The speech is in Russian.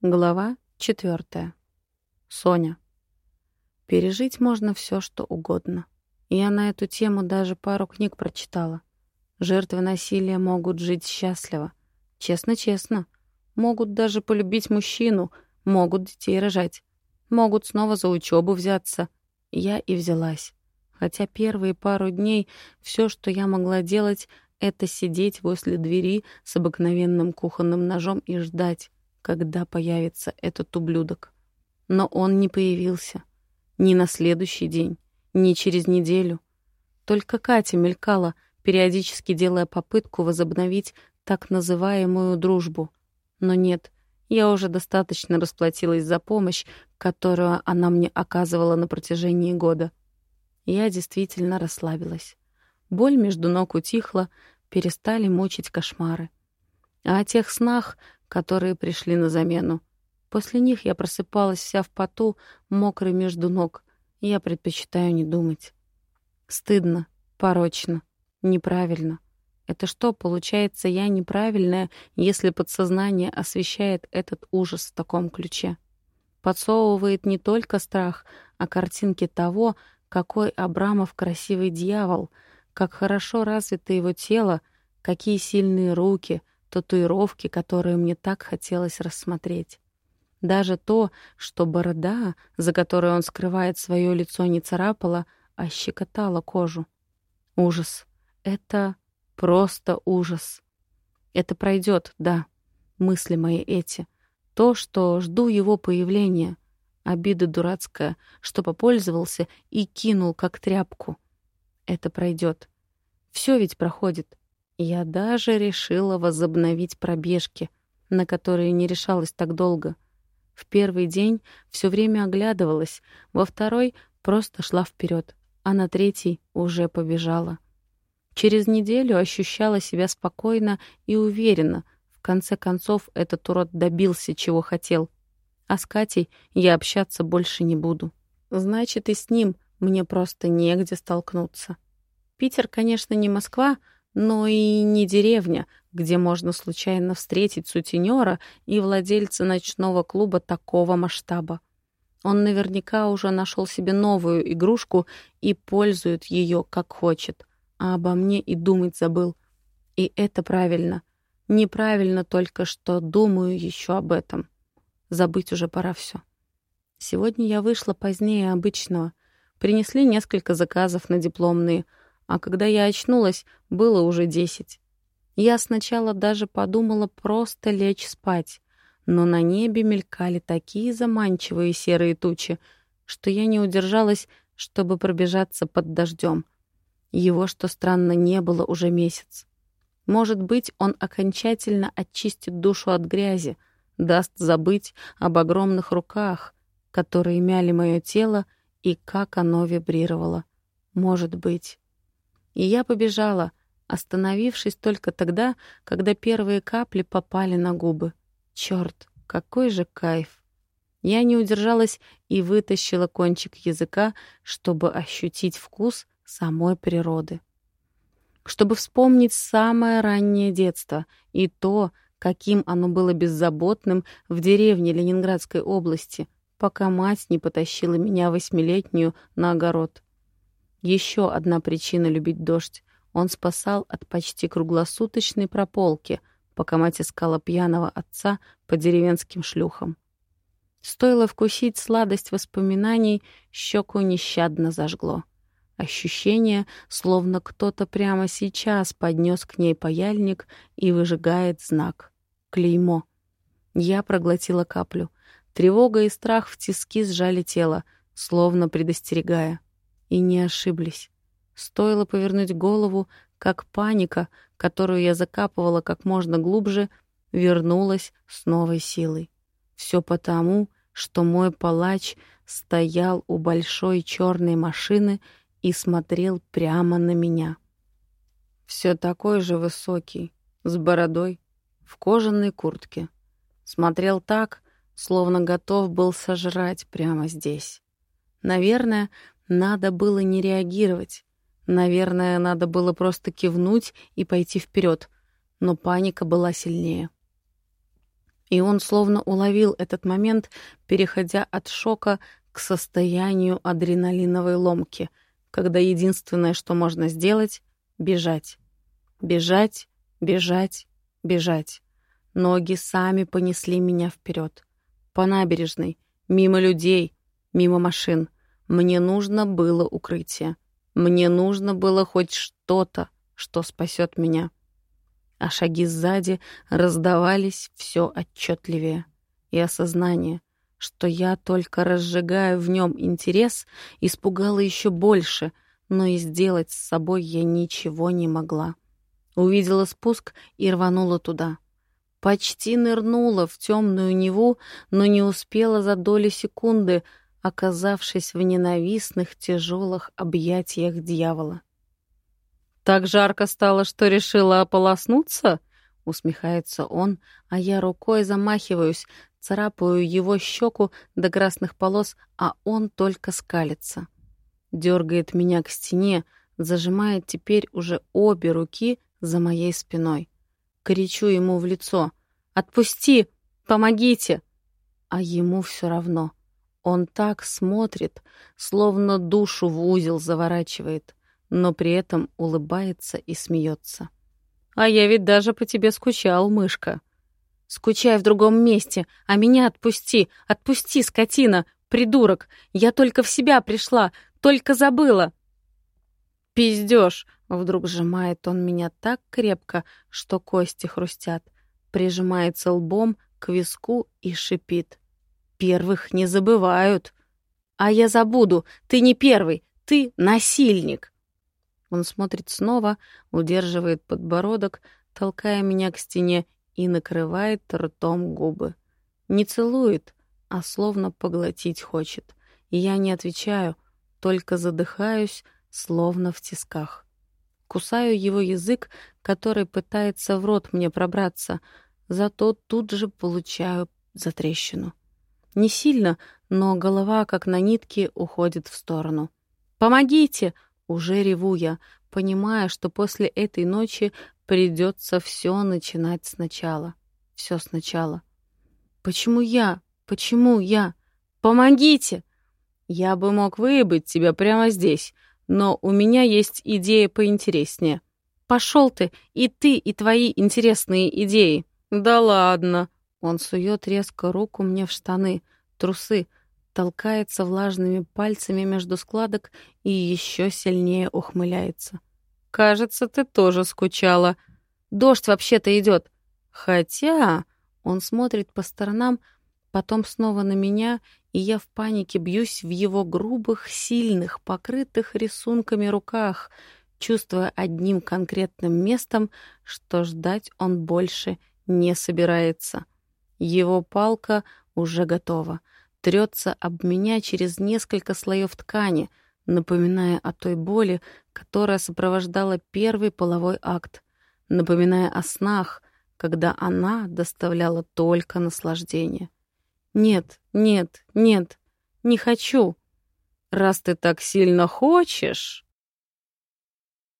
Глава четвертая. Соня. Пережить можно все, что угодно. Я на эту тему даже пару книг прочитала. Жертвы насилия могут жить счастливо. Честно-честно. Могут даже полюбить мужчину, могут детей рожать. Могут снова за учебу взяться. Я и взялась. Хотя первые пару дней все, что я могла делать, это сидеть возле двери с обыкновенным кухонным ножом и ждать, когда появится этот ублюдок. Но он не появился. Ни на следующий день, ни через неделю. Только Катя мелькала, периодически делая попытку возобновить так называемую дружбу. Но нет, я уже достаточно расплатилась за помощь, которую она мне оказывала на протяжении года. Я действительно расслабилась. Боль между ног утихла, перестали мучить кошмары. А о тех снах, которые пришли на замену. После них я просыпалась вся в поту, мокрой между ног. Я предпочитаю не думать. Стыдно, порочно, неправильно. Это что, получается, я неправильная, если подсознание освещает этот ужас в таком ключе? Подсовывает не только страх, а картинки того, какой Абрамов красивый дьявол, как хорошо развито его тело, какие сильные руки — татуировки, которые мне так хотелось рассмотреть. Даже то, что борода, за которой он скрывает свое лицо, не царапала, а щекотала кожу. Ужас. Это просто ужас. Это пройдет, да, мысли мои эти. То, что жду его появления. Обида дурацкая, что попользовался и кинул, как тряпку. Это пройдет. Все ведь проходит. Я даже решила возобновить пробежки, на которые не решалась так долго. В первый день все время оглядывалась, во второй просто шла вперед, а на третий уже побежала. Через неделю ощущала себя спокойно и уверенно. В конце концов, этот урод добился, чего хотел. А с Катей я общаться больше не буду. Значит, и с ним мне просто негде столкнуться. Питер, конечно, не Москва, но и не деревня, где можно случайно встретить сутенера и владельца ночного клуба такого масштаба. Он наверняка уже нашел себе новую игрушку и пользует ее как хочет, а обо мне и думать забыл. И это правильно. Неправильно только, что думаю еще об этом. Забыть уже пора все. Сегодня я вышла позднее обычного. Принесли несколько заказов на дипломные — а когда я очнулась, было уже десять. Я сначала даже подумала просто лечь спать, но на небе мелькали такие заманчивые серые тучи, что я не удержалась, чтобы пробежаться под дождем. Его, что странно, не было уже месяц. Может быть, он окончательно очистит душу от грязи, даст забыть об огромных руках, которые мяли мое тело и как оно вибрировало. Может быть. И я побежала, остановившись только тогда, когда первые капли попали на губы. Черт, какой же кайф! Я не удержалась и вытащила кончик языка, чтобы ощутить вкус самой природы. Чтобы вспомнить самое раннее детство и то, каким оно было беззаботным в деревне Ленинградской области, пока мать не потащила меня восьмилетнюю на огород. Еще одна причина любить дождь. Он спасал от почти круглосуточной прополки, пока мать искала пьяного отца по деревенским шлюхам. Стоило вкусить сладость воспоминаний, щеку нещадно зажгло. Ощущение, словно кто-то прямо сейчас поднес к ней паяльник и выжигает знак. Клеймо. Я проглотила каплю. Тревога и страх в тиски сжали тело, словно предостерегая. И не ошиблись. Стоило повернуть голову, как паника, которую я закапывала как можно глубже, вернулась с новой силой. Все потому, что мой палач стоял у большой черной машины и смотрел прямо на меня. Все такой же высокий, с бородой, в кожаной куртке. Смотрел так, словно готов был сожрать прямо здесь. Наверное, надо было не реагировать. Наверное, надо было просто кивнуть и пойти вперед, но паника была сильнее. И он словно уловил этот момент, переходя от шока к состоянию адреналиновой ломки, когда единственное, что можно сделать — бежать. Бежать, бежать, бежать. Ноги сами понесли меня вперед. По набережной, мимо людей, мимо машин. Мне нужно было укрытие. Мне нужно было хоть что-то, что спасет меня а шаги сзади раздавались все отчетливее. И осознание, что я только разжигаю в нем интерес, испугало еще больше, но и сделать с собой я ничего не могла. Увидела спуск и рванула туда. Почти нырнула в темную Неву, но не успела за доли секунды, оказавшись в ненавистных тяжелых объятиях дьявола. «Так жарко стало, что решила ополоснуться?» — усмехается он, а я рукой замахиваюсь, царапаю его щеку до красных полос, а он только скалится. Дергает меня к стене, зажимает теперь уже обе руки за моей спиной. Кричу ему в лицо «Отпусти! Помогите!» А ему все равно. Он так смотрит, словно душу в узел заворачивает но при этом улыбается и смеется. «А я ведь даже по тебе скучал, мышка». «Скучай в другом месте, а меня отпусти, отпусти, скотина, придурок. Я только в себя пришла, только забыла». «Пиздёшь!» — вдруг сжимает он меня так крепко, что кости хрустят, прижимается лбом к виску и шипит. «Первых не забывают». «А я забуду, ты не первый, ты насильник!» Он смотрит снова, удерживает подбородок, толкая меня к стене и накрывает ртом губы. Не целует, а словно поглотить хочет. И я не отвечаю, только задыхаюсь, словно в тисках. Кусаю его язык, который пытается в рот мне пробраться, зато тут же получаю затрещину. Не сильно, но голова, как на нитке, уходит в сторону. «Помогите!» Уже реву я, понимая, что после этой ночи придется все начинать сначала. Все сначала. Почему я? Почему я? Помогите! Я бы мог выебать тебя прямо здесь, но у меня есть идея поинтереснее. Пошел ты, и ты, и твои интересные идеи. Да ладно. Он сует резко руку мне в штаны, трусы, толкается влажными пальцами между складок и еще сильнее ухмыляется. «Кажется, ты тоже скучала. Дождь вообще-то идет. Хотя...» Он смотрит по сторонам, потом снова на меня, и я в панике бьюсь в его грубых, сильных, покрытых рисунками руках, чувствуя одним конкретным местом, что ждать он больше не собирается. Его палка уже готова — трется об меня через несколько слоев ткани, напоминая о той боли, которая сопровождала первый половой акт, напоминая о снах, когда она доставляла только наслаждение. «Нет, нет, нет, не хочу!» «Раз ты так сильно хочешь...»